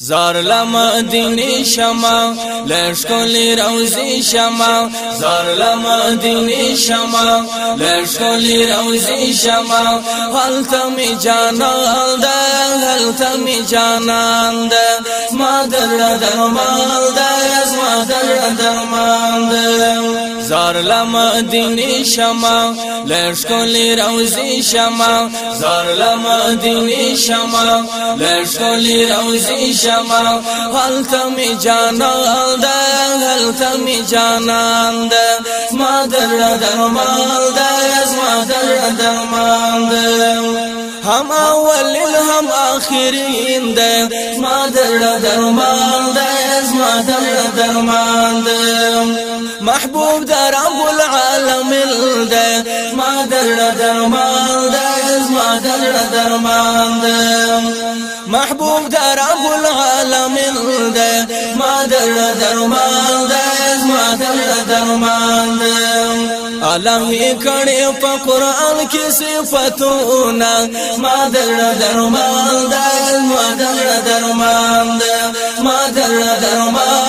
زار لما دینی شما لشکلی روزی شما زار لما دینی شما لشکلی روزی شما حل تمی جانال ده حل تمی جانان ده مادر درمال ده از مادر درمان ده زار لما دینی شما لشکلی روزی شما زار لما دینی شما لشکلی روزی شما شما هلته می جانان ده هلته می جانان ده ما در درمان ده از ما در درمان ده هم اولین هم آخرین ده. ما در درمان ده ما در درمان ده. محبوب در رب العالمین ده. ما در درمان ده ما در درمان ده. محبوب در رب العالمین ده. ما در درمان ده ما در درمان ده. الله کړي په قران کې صفاتونه ما در درمان ده ما در درمان ده ما در درمان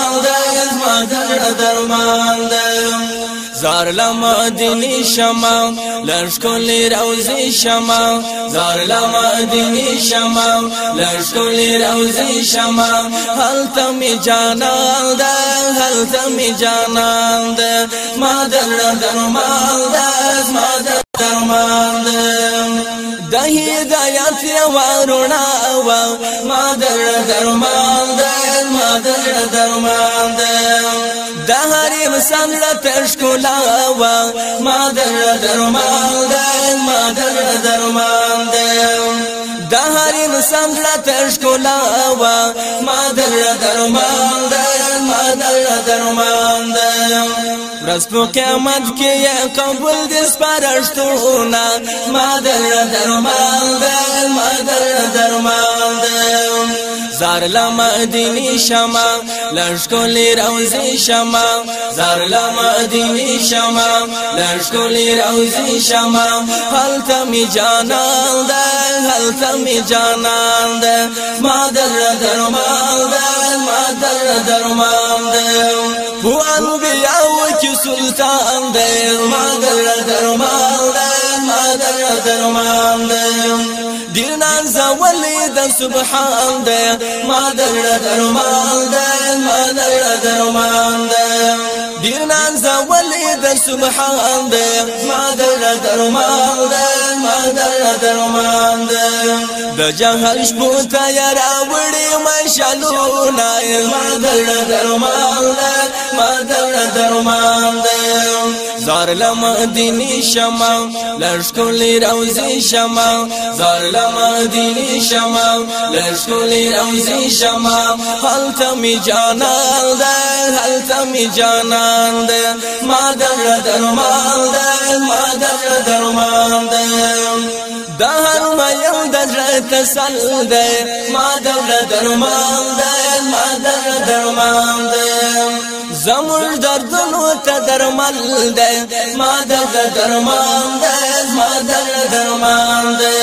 زار لما دینی شما لشکلی روزی شما زار لما دینی شما لشکلی روزی شما حل تمی جانان ده حل تمی جانان ده ما در درمان ده ما در درمان ده د هدایت ورونا و ما در درمان ده ما در درمان د هر انسان له تشکلا و ما در درمان ده ما در درمان ده د هر انسان له تشکلا و ما در درمان ده ما در درمان ده په قیامت کې قبول دې سپارښتونه ما در درمان ما در درمان زار لما دینی شما لشکلی روزی شما زار لما دینی شما لشکلی روزی شما حل تمی جانان ده حل تمی جانان ده ما در درمان ما در درمان ده سلطان ده ما در درمان ما در درمان ده ولی د سبحان دې ما دړه درمان دې ما دړه درمان دې ډیر نن زولې د سبحان دې ما دړه درمان دې ما دړه درمان دې د جهل شپو ته یارا وړې مشالو نه ما دړه درمان دې ما دړه درمان دې زار لما دینی شما لشکلی روزی شما زار لما دینی شما لشکلی روزی شما حل تمی جانان ده حل تمی جانان ده ما در درمان ده ما در درمان ده ده هر میم در تسل ده ما در درمان ده ما در درمان ده زمون دردونو ته درمل ده ما د درمان ده ما د درمان ده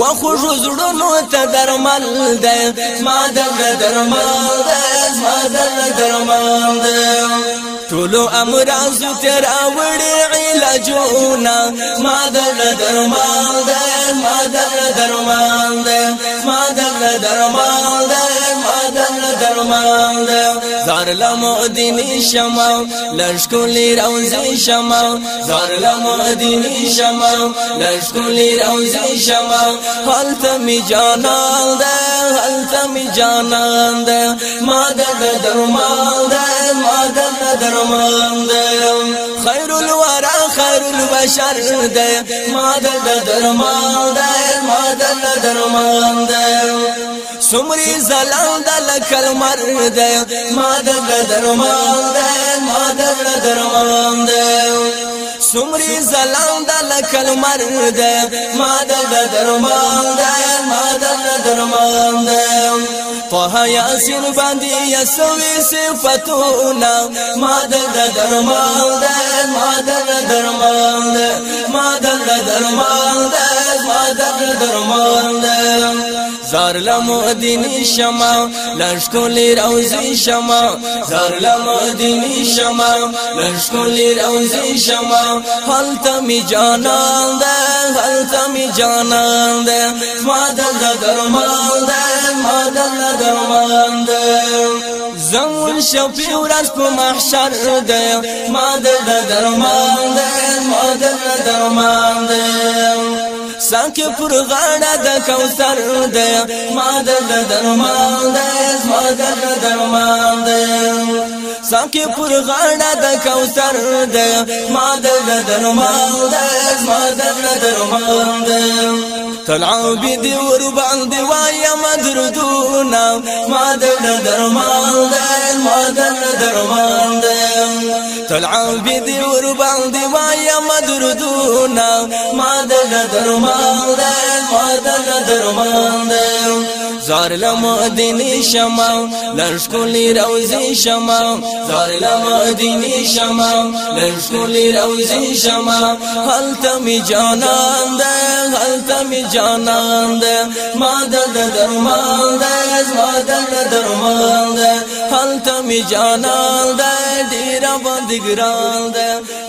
و خوږ زړونو ته درمل ده ما د درمان ده ما د درمان ده ټولو امراض تر اوړي علاجونه. ما د درمان ده ما د درمان ده ما د درمان ده ما د درمان ده زار لمدینی شما لشکولی روزی شما زار لمدینی شما لشکولی روزی شما حالت می جانان ده حالت می جانان ده مادر درمان ده مادر درمان ده خیر الورا خیر البشر ده مادر درمان ده مادر درمان ده سمری زلال دل کلمر ده ما دل درمان ده ما دل درمان ده سمری زلال دل کلمر ده ما دل درمان ده ما دل درمان ده طه یاسین باندې یسوي صفاتونه ما دل درمان ده ما درمان ده ما درمان ده ما درمان ده زار لمدینی شما لشکلی روزی شما زار لمدینی شما لشکلی روزی شما حال تمی جانان ده حال تمی جانان ده. ما دل درمان ده ما دل درمان ده. زمون شفی ورځ په محشر ده. ما دل درمان ده ما دل درمان ده ساکه پر غاړه د کوثر دی ما د درمان دی ما د درمان دی ساکي پر غاړه د کوثر د ما د دنو ما د ما د دنو ما د طلعو بي دي ور باندې وای مدردونا ما د دنو ما د ما د دنو ما د طلعو بي دي ور باندې وای مدردونا ما د دنو ما د ما د دنو ما د زار لمدینی شما لشکلی روزی شما زار لمدینی شما لشکلی روزی شما حل تمی جانان ده حل تمی جانان ده مادن درمان ده مادن درمان ده حل تمی جانان ده دیرا بندگران ده مادن